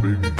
baby.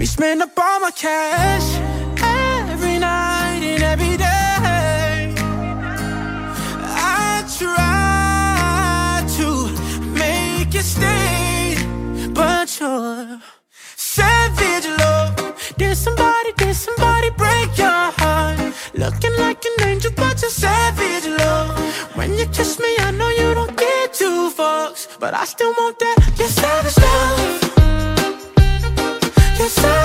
Me spend up all my cash. Every night and every day. I try to make you stay, but you're savage love. Did somebody, did somebody break your heart? Looking like an angel, but you're savage love. When you kiss me, I know you don't get two fucks, but I still want that. Your savage love. Your